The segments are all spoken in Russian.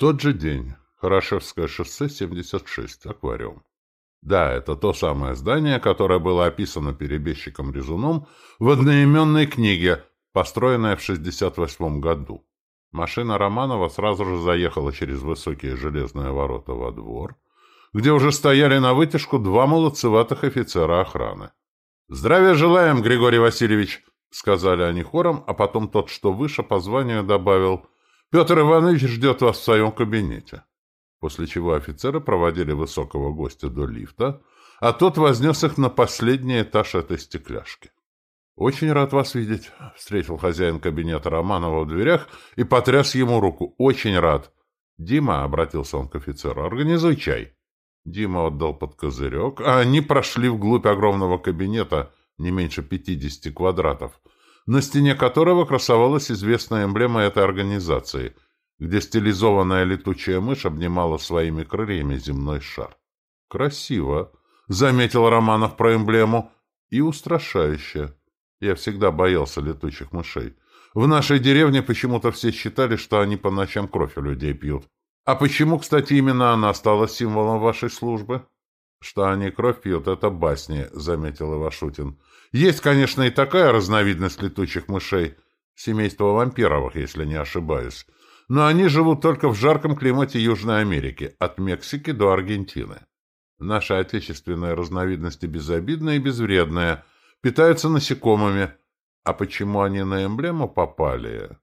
Тот же день. Хорошевское шоссе, 76. Аквариум. Да, это то самое здание, которое было описано перебежчиком Резуном в одноименной книге, построенной в 68 году. Машина Романова сразу же заехала через высокие железные ворота во двор, где уже стояли на вытяжку два молодцеватых офицера охраны. «Здравия желаем, Григорий Васильевич!» — сказали они хором, а потом тот, что выше по званию, добавил «Петр Иванович ждет вас в своем кабинете». После чего офицеры проводили высокого гостя до лифта, а тот вознес их на последний этаж этой стекляшки. «Очень рад вас видеть», — встретил хозяин кабинета Романова в дверях и потряс ему руку. «Очень рад». «Дима», — обратился он к офицеру, — «организуй чай». Дима отдал под козырек, а они прошли вглубь огромного кабинета, не меньше 50 квадратов, на стене которого красовалась известная эмблема этой организации, где стилизованная летучая мышь обнимала своими крыльями земной шар. «Красиво», — заметил Романов про эмблему, — «и устрашающе». Я всегда боялся летучих мышей. В нашей деревне почему-то все считали, что они по ночам кровь у людей пьют. А почему, кстати, именно она стала символом вашей службы? Что они кровь пьют, это басни, заметил Ивашутин. Есть, конечно, и такая разновидность летучих мышей, семейство вампировых, если не ошибаюсь. Но они живут только в жарком климате Южной Америки, от Мексики до Аргентины. Наши отечественные разновидности безобидные и безвредные – питаются насекомыми. А почему они на эмблему попали?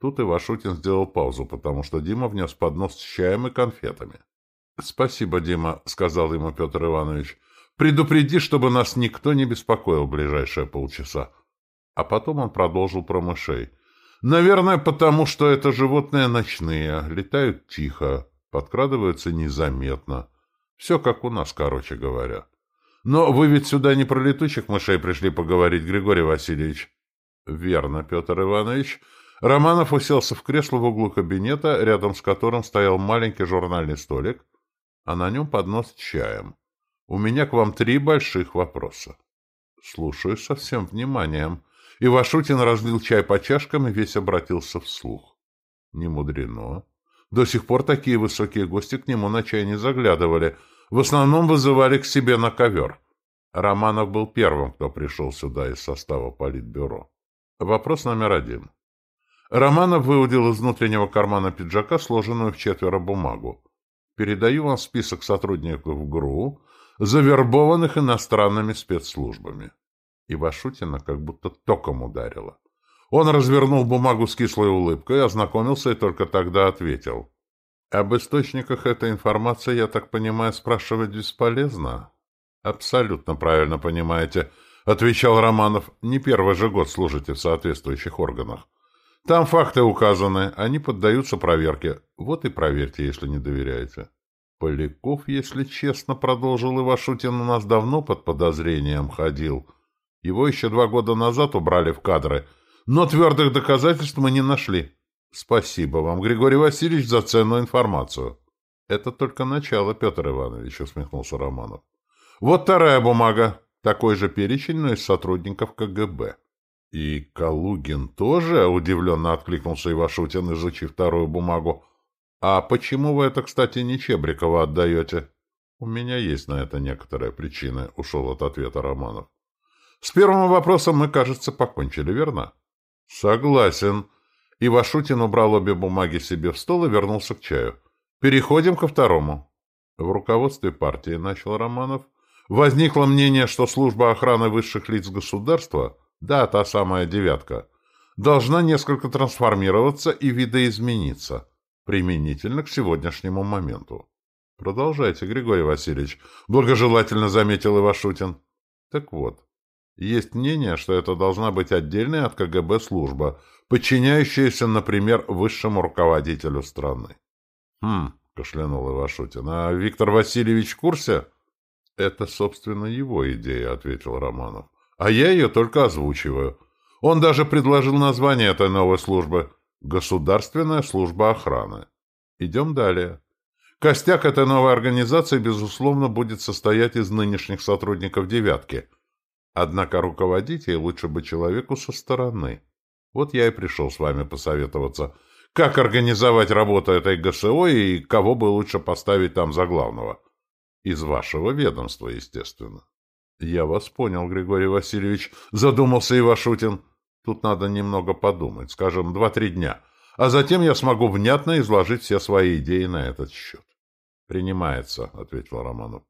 Тут Ивашутин сделал паузу, потому что Дима внес поднос с чаем и конфетами. — Спасибо, Дима, — сказал ему Петр Иванович. — Предупреди, чтобы нас никто не беспокоил в ближайшие полчаса. А потом он продолжил про мышей. — Наверное, потому что это животные ночные, летают тихо, подкрадываются незаметно. Все как у нас, короче говоря. — но вы ведь сюда не про летучих мышей пришли поговорить, Григорий Васильевич. Верно, Петр Иванович. Романов уселся в кресло в углу кабинета, рядом с которым стоял маленький журнальный столик, а на нем поднос с чаем. У меня к вам три больших вопроса. Слушаю со всем вниманием. Ивашутин разлил чай по чашкам и весь обратился вслух. Не мудрено. До сих пор такие высокие гости к нему на чай не заглядывали — в основном вызывали к себе на ковер. Романов был первым, кто пришел сюда из состава Политбюро. Вопрос номер один. Романов выудил из внутреннего кармана пиджака сложенную в четверо бумагу. Передаю вам список сотрудников ГРУ, завербованных иностранными спецслужбами. И Вашутина как будто током ударило. Он развернул бумагу с кислой улыбкой, ознакомился и только тогда ответил. Об источниках этой информации, я так понимаю, спрашивать бесполезно? Абсолютно правильно понимаете, отвечал Романов. Не первый же год служите в соответствующих органах. Там факты указаны, они поддаются проверке. Вот и проверьте, если не доверяете. Поляков, если честно, продолжил Ивашутин, у нас давно под подозрением ходил. Его еще два года назад убрали в кадры, но твердых доказательств мы не нашли. Спасибо вам, Григорий Васильевич, за ценную информацию. Это только начало, Петр Иванович, усмехнулся Романов. Вот вторая бумага. Такой же перечень, но из сотрудников КГБ. И Калугин тоже, удивленно откликнулся Ивашутин, изучив вторую бумагу. А почему вы это, кстати, не Чебрикова отдаете? У меня есть на это некоторые причины, ушел от ответа Романов. С первым вопросом мы, кажется, покончили, верно? Согласен. И Вашутин убрал обе бумаги себе в стол и вернулся к чаю. Переходим ко второму. В руководстве партии, начал Романов, возникло мнение, что служба охраны высших лиц государства, да, та самая девятка, должна несколько трансформироваться и видоизмениться, применительно к сегодняшнему моменту. Продолжайте, Григорий Васильевич, благожелательно заметил Ивашутин. Так вот, есть мнение, что это должна быть отдельная от КГБ служба, подчиняющаяся, например, высшему руководителю страны. «Хм», — кашлянул Ивашутин, — «а Виктор Васильевич в курсе?» «Это, собственно, его идея», — ответил Романов. «А я ее только озвучиваю. Он даже предложил название этой новой службы — «Государственная служба охраны». Идем далее. Костяк этой новой организации, безусловно, будет состоять из нынешних сотрудников «девятки». Однако руководить ей лучше бы человеку со стороны. Вот я и пришел с вами посоветоваться. как организовать работу этой ГСО и кого бы лучше поставить там за главного. Из вашего ведомства, естественно. Я вас понял, Григорий Васильевич, задумался Ивашутин. Тут надо немного подумать, скажем, два-три дня, а затем я смогу внятно изложить все свои идеи на этот счет. «Принимается», — ответил Романов.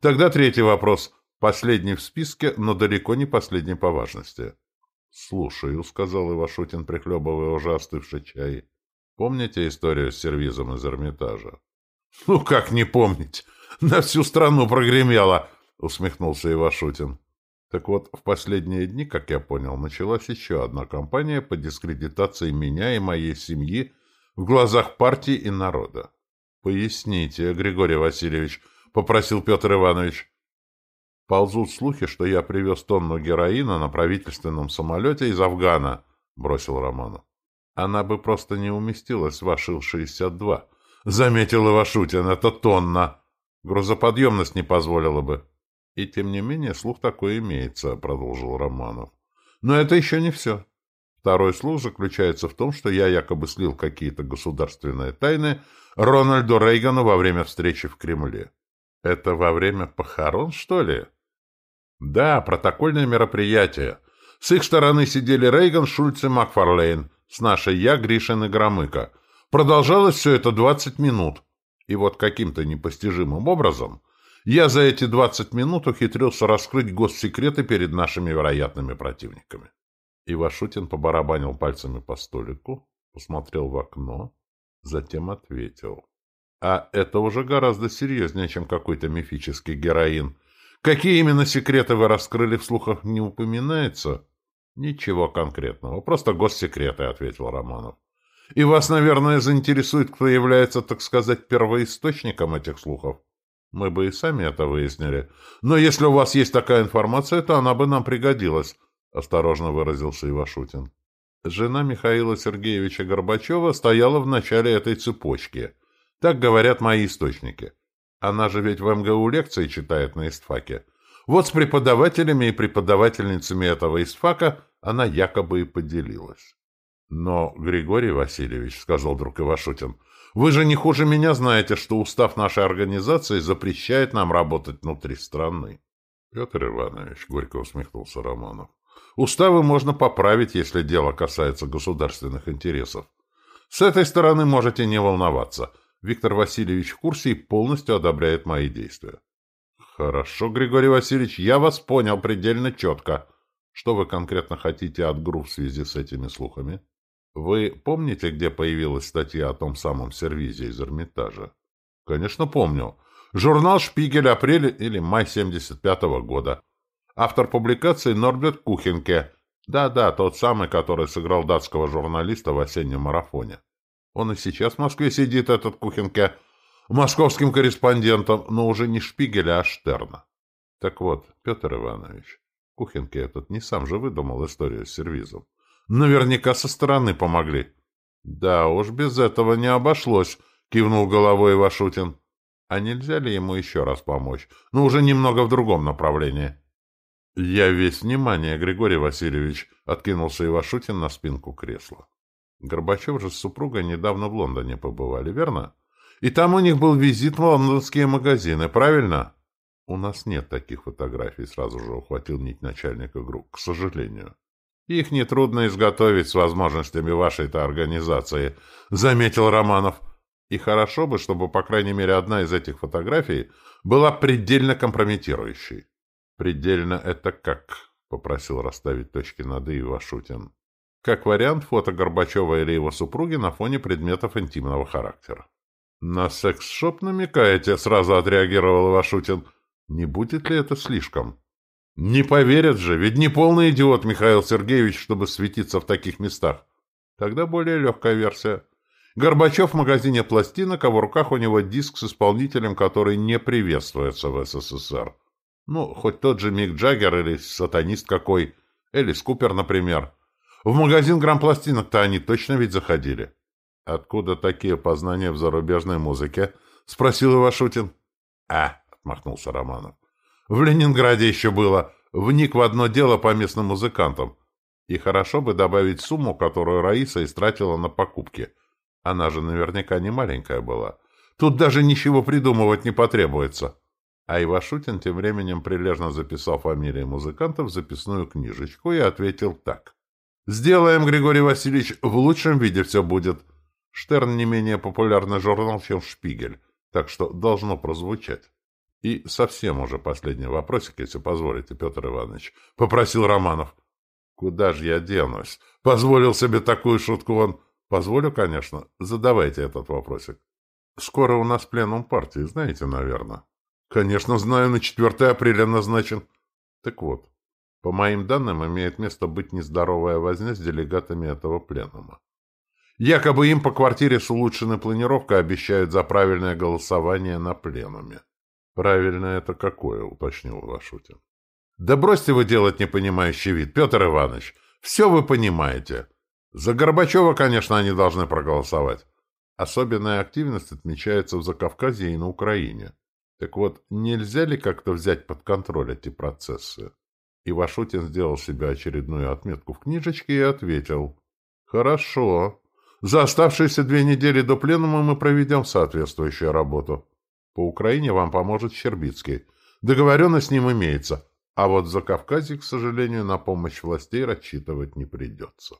«Тогда третий вопрос. Последний в списке, но далеко не последний по важности». «Слушаю», — сказал Ивашутин, прихлебывая уже остывший чай. «Помните историю с сервизом из Эрмитажа?» «Ну, как не помнить? На всю страну прогремело!» — усмехнулся Ивашутин. Так вот, в последние дни, как я понял, началась еще одна кампания по дискредитации меня и моей семьи в глазах партии и народа. «Поясните, Григорий Васильевич», — попросил Петр Иванович. «Ползут слухи, что я привез тонну героина на правительственном самолете из Афгана», — бросил Романов. «Она бы просто не уместилась в Ашил-62», — заметил Ивашутин. «Это тонна. Грузоподъемность не позволила бы». И тем не менее слух такой имеется, продолжил Романов. Но это еще не все. Второй слух заключается в том, что я якобы слил какие-то государственные тайны Рональду Рейгану во время встречи в Кремле. Это во время похорон, что ли? Да, протокольное мероприятие. С их стороны сидели Рейган, Шульц и Макфарлейн, с нашей я, Гришин и Громыко. Продолжалось все это 20 минут. И вот каким-то непостижимым образом я за эти 20 минут ухитрился раскрыть госсекреты перед нашими вероятными противниками. Ивашутин побарабанил пальцами по столику, посмотрел в окно, затем ответил. А это уже гораздо серьезнее, чем какой-то мифический героин. Какие именно секреты вы раскрыли в слухах, не упоминается? Ничего конкретного, просто госсекреты, ответил Романов. И вас, наверное, заинтересует, кто является, так сказать, первоисточником этих слухов. Мы бы и сами это выяснили. Но если у вас есть такая информация, то она бы нам пригодилась, — осторожно выразился Ивашутин. Жена Михаила Сергеевича Горбачева стояла в начале этой цепочки. Так говорят мои источники. Она же ведь в МГУ лекции читает на истфаке. Вот с преподавателями и преподавательницами этого истфака она якобы и поделилась. Но, Григорий Васильевич, — сказал друг Ивашутин, — вы же не хуже меня знаете, что устав нашей организации запрещает нам работать внутри страны. Петр Иванович, — горько усмехнулся Романов, — уставы можно поправить, если дело касается государственных интересов. С этой стороны можете не волноваться. Виктор Васильевич в курсе и полностью одобряет мои действия. Хорошо, Григорий Васильевич, я вас понял предельно четко. Что вы конкретно хотите от ГРУ в связи с этими слухами? Вы помните, где появилась статья о том самом сервизе из Эрмитажа? Конечно, помню. Журнал «Шпигель» апрель или май 75 -го года. Автор публикации Норберт Кухенке. Да-да, тот самый, который сыграл датского журналиста в осеннем марафоне. Он и сейчас в Москве сидит, этот Кухенке, московским корреспондентом, но уже не Шпигеля, а Штерна. Так вот, Петр Иванович, Кухенке этот не сам же выдумал историю с сервизом. Наверняка со стороны помогли. — Да уж, без этого не обошлось, — кивнул головой Вашутин. — А нельзя ли ему еще раз помочь? Ну, уже немного в другом направлении. — Я весь внимание, Григорий Васильевич, — откинулся Ивашутин на спинку кресла. Горбачев же с супругой недавно в Лондоне побывали, верно? И там у них был визит в лондонские магазины, правильно? — У нас нет таких фотографий, сразу же ухватил нить начальника групп, к сожалению. Их нетрудно изготовить с возможностями вашей-то организации, — заметил Романов. И хорошо бы, чтобы, по крайней мере, одна из этих фотографий была предельно компрометирующей. — Предельно это как? — попросил расставить точки над «и» Вашутин. Как вариант, фото Горбачева или его супруги на фоне предметов интимного характера. — На секс-шоп намекаете? — сразу отреагировал Вашутин. — Не будет ли это слишком? — не поверят же, ведь не полный идиот Михаил Сергеевич, чтобы светиться в таких местах. Тогда более легкая версия. Горбачев в магазине пластинок, а в руках у него диск с исполнителем, который не приветствуется в СССР. Ну, хоть тот же Мик Джаггер или сатанист какой, Элис Купер, например. В магазин грамм-пластинок-то они точно ведь заходили. — Откуда такие познания в зарубежной музыке? — спросил Ивашутин. — А, — отмахнулся Романов. В Ленинграде еще было. Вник в одно дело по местным музыкантам. И хорошо бы добавить сумму, которую Раиса истратила на покупки. Она же наверняка не маленькая была. Тут даже ничего придумывать не потребуется. А Ивашутин тем временем прилежно записал фамилии музыкантов в записную книжечку и ответил так. «Сделаем, Григорий Васильевич, в лучшем виде все будет. Штерн не менее популярный журнал, чем Шпигель, так что должно прозвучать». И совсем уже последний вопросик, если позволите, Петр Иванович, — попросил Романов. — Куда же я денусь? Позволил себе такую шутку он. Позволю, конечно. Задавайте этот вопросик. Скоро у нас пленум партии, знаете, наверное. Конечно, знаю, на 4 апреля назначен. Так вот, по моим данным, имеет место быть нездоровая возня с делегатами этого пленума. Якобы им по квартире с улучшенной планировкой обещают за правильное голосование на пленуме. «Правильно это какое?» — уточнил Вашутин. «Да бросьте вы делать непонимающий вид, Петр Иванович. Все вы понимаете. За Горбачева, конечно, они должны проголосовать. Особенная активность отмечается в Закавказье и на Украине. Так вот, нельзя ли как-то взять под контроль эти процессы?» И Вашутин сделал себе очередную отметку в книжечке и ответил. «Хорошо. За оставшиеся две недели до пленума мы проведем соответствующую работу». По Украине вам поможет Щербицкий. Договоренность с ним имеется. А вот за Кавказе, к сожалению, на помощь властей рассчитывать не придется.